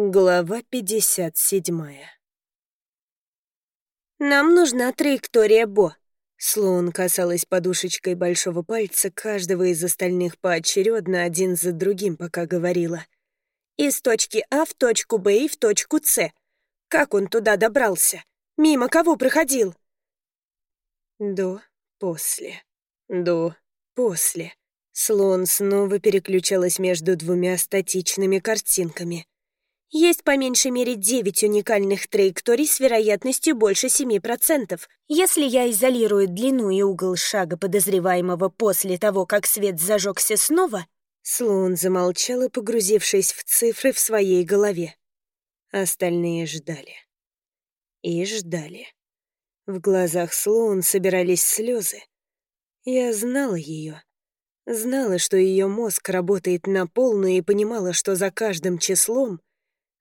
Глава 57 «Нам нужна траектория Бо». Слоун касалась подушечкой большого пальца каждого из остальных поочередно один за другим, пока говорила. «Из точки А в точку Б и в точку С. Как он туда добрался? Мимо кого проходил?» «До, после, до, после». Слон снова переключалась между двумя статичными картинками — есть по меньшей мере 9 уникальных траекторий с вероятностью больше 7%. Если я изолирую длину и угол шага подозреваемого после того, как свет зажегся снова... Слоун замолчала, погрузившись в цифры в своей голове. Остальные ждали. И ждали. В глазах Слоун собирались слезы. Я знала ее. Знала, что ее мозг работает на полную и понимала, что за каждым числом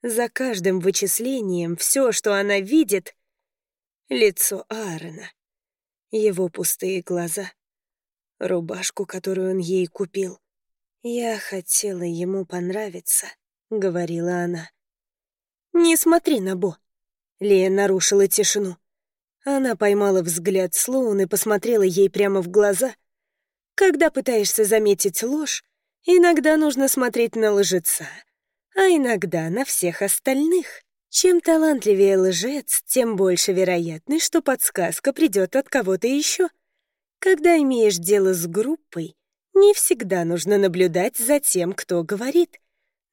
за каждым вычислением все, что она видит — лицо Аарона, его пустые глаза, рубашку, которую он ей купил. «Я хотела ему понравиться», — говорила она. «Не смотри на Бо», — Лея нарушила тишину. Она поймала взгляд Слоун и посмотрела ей прямо в глаза. Когда пытаешься заметить ложь, иногда нужно смотреть на лжеца, а иногда на всех остальных. Чем талантливее лжец, тем больше вероятность, что подсказка придет от кого-то еще. Когда имеешь дело с группой, не всегда нужно наблюдать за тем, кто говорит.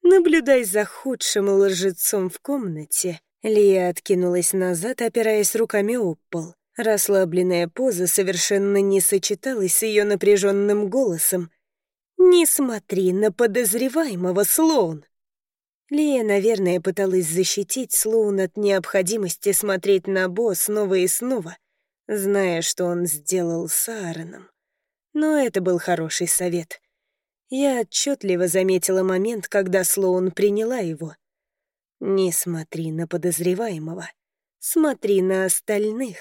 Наблюдай за худшим лжецом в комнате. Лия откинулась назад, опираясь руками об пол. Расслабленная поза совершенно не сочеталась с ее напряженным голосом. «Не смотри на подозреваемого, Слоун!» Лия, наверное, пыталась защитить Слоун от необходимости смотреть на Бо снова и снова, зная, что он сделал с Аароном. Но это был хороший совет. Я отчетливо заметила момент, когда Слоун приняла его. «Не смотри на подозреваемого, смотри на остальных».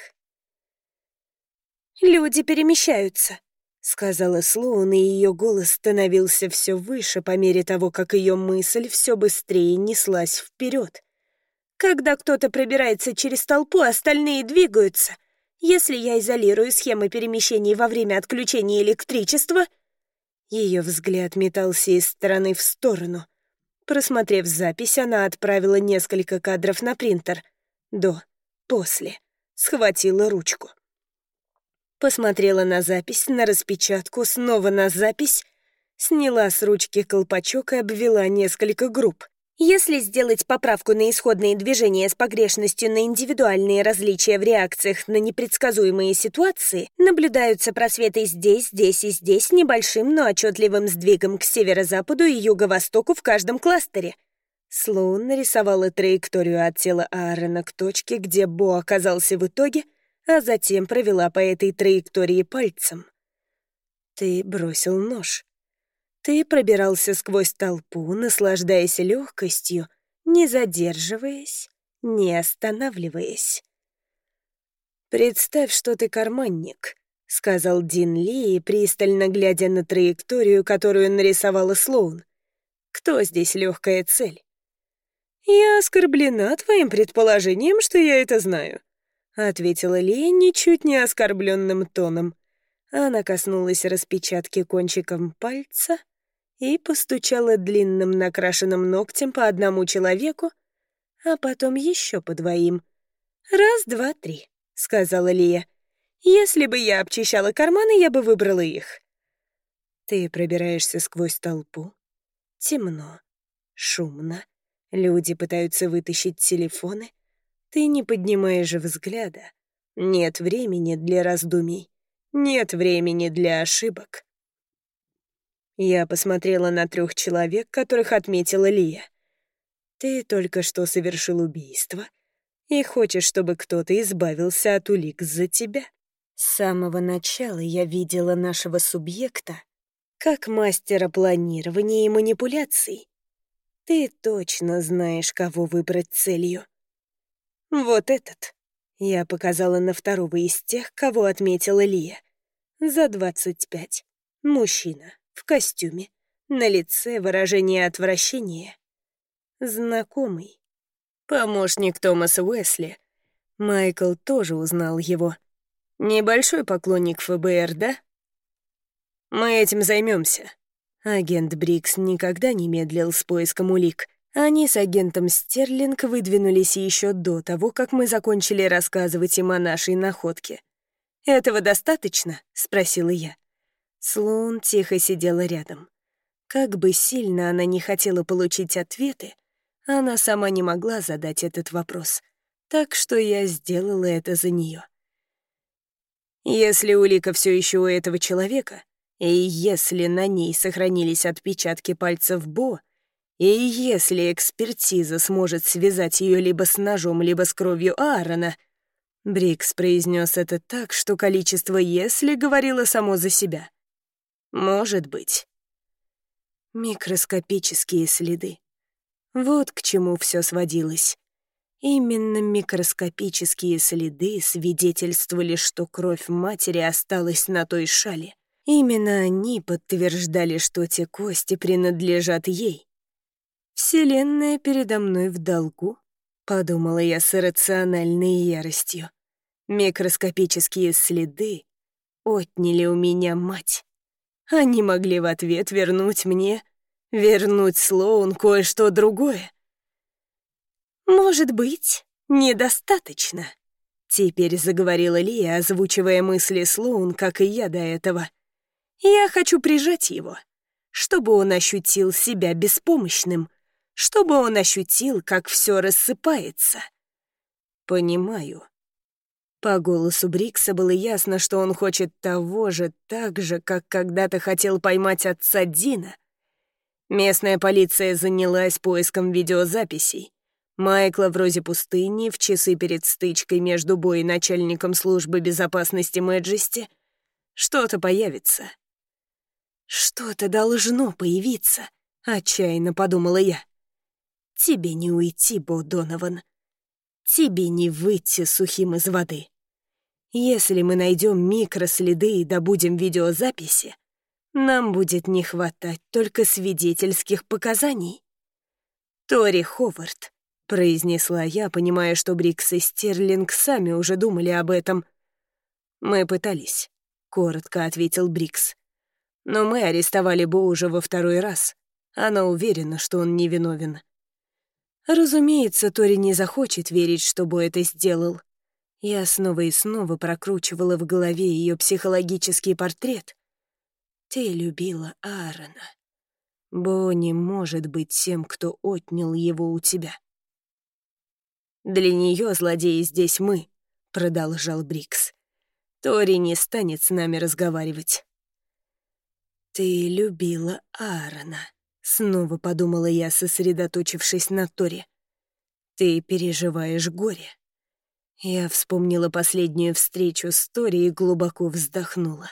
«Люди перемещаются», — сказала Слоун, и ее голос становился все выше по мере того, как ее мысль все быстрее неслась вперед. «Когда кто-то пробирается через толпу, остальные двигаются. Если я изолирую схемы перемещений во время отключения электричества...» Ее взгляд метался из стороны в сторону. Просмотрев запись, она отправила несколько кадров на принтер. До, после. Схватила ручку. Посмотрела на запись, на распечатку, снова на запись, сняла с ручки колпачок и обвела несколько групп. Если сделать поправку на исходные движения с погрешностью на индивидуальные различия в реакциях на непредсказуемые ситуации, наблюдаются просветы здесь, здесь и здесь небольшим, но отчетливым сдвигом к северо-западу и юго-востоку в каждом кластере. Слоун нарисовала траекторию от тела Аарона к точке, где Бо оказался в итоге, а затем провела по этой траектории пальцем. Ты бросил нож. Ты пробирался сквозь толпу, наслаждаясь легкостью, не задерживаясь, не останавливаясь. «Представь, что ты карманник», — сказал Дин Ли, пристально глядя на траекторию, которую нарисовала Слоун. «Кто здесь легкая цель?» «Я оскорблена твоим предположением, что я это знаю», — ответила Лея ничуть не оскорбленным тоном. Она коснулась распечатки кончиком пальца и постучала длинным накрашенным ногтем по одному человеку, а потом еще по двоим. «Раз, два, три», — сказала Лия. «Если бы я обчищала карманы, я бы выбрала их». Ты пробираешься сквозь толпу. Темно, шумно. Люди пытаются вытащить телефоны — ты не поднимаешь взгляда. Нет времени для раздумий. Нет времени для ошибок. Я посмотрела на трех человек, которых отметила Лия. Ты только что совершил убийство и хочешь, чтобы кто-то избавился от улик за тебя. С самого начала я видела нашего субъекта как мастера планирования и манипуляций. Ты точно знаешь, кого выбрать целью. «Вот этот». Я показала на второго из тех, кого отметила Лия. За двадцать пять. Мужчина. В костюме. На лице выражение отвращения. знакомый. Помощник Томаса Уэсли. Майкл тоже узнал его. Небольшой поклонник ФБР, да? Мы этим займемся. Агент Брикс никогда не медлил с поиском улик. Они с агентом Стерлинг выдвинулись еще до того, как мы закончили рассказывать им о нашей находке. «Этого достаточно?» — спросила я. Слоун тихо сидела рядом. Как бы сильно она не хотела получить ответы, она сама не могла задать этот вопрос, так что я сделала это за нее. Если улика все еще у этого человека, и если на ней сохранились отпечатки пальцев Бо, и если экспертиза сможет связать ее либо с ножом, либо с кровью Аарона, Брикс произнес это так, что количество «если» говорило само за себя. Может быть. Микроскопические следы. Вот к чему все сводилось. Именно микроскопические следы свидетельствовали, что кровь матери осталась на той шале. Именно они подтверждали, что те кости принадлежат ей. «Вселенная передо мной в долгу», — подумала я с иррациональной яростью. Микроскопические следы отняли у меня мать. Они могли в ответ вернуть мне, вернуть Слоун кое-что другое. «Может быть, недостаточно», — теперь заговорила Лия, озвучивая мысли Слоун, как и я до этого. «Я хочу прижать его, чтобы он ощутил себя беспомощным, чтобы он ощутил, как все рассыпается. Понимаю. По голосу Брикса было ясно, что он хочет того же, так же, как когда-то хотел поймать отца Дина. Местная полиция занялась поиском видеозаписей. Майкла в розе пустыни в часы перед стычкой между Бой и начальником службы безопасности Мэджести что-то появится. «Что-то должно появиться», — отчаянно подумала я. Тебе не уйти, Бо Донован. Тебе не выйти сухим из воды. Если мы найдем микроследы и добудем видеозаписи, нам будет не хватать только свидетельских показаний. Тори Ховард, произнесла я, понимая, что Брикс и Стерлинг сами уже думали об этом. Мы пытались, коротко ответил Брикс. Но мы арестовали Бо уже во второй раз. Она уверена, что он невиновен. Разумеется, Тори не захочет верить, что Бо это сделал. Я снова и снова прокручивала в голове ее психологический портрет. Ты любила Аарона. Бо не может быть тем, кто отнял его у тебя. Для нее злодеи здесь мы, продолжал Брикс. Тори не станет с нами разговаривать. Ты любила Аарона. Снова подумала я, сосредоточившись на Торе. «Ты переживаешь горе». Я вспомнила последнюю встречу с Тори и глубоко вздохнула.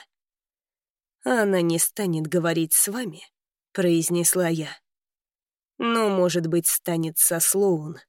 «Она не станет говорить с вами», — произнесла я. «Но, может быть, станет со Слоун».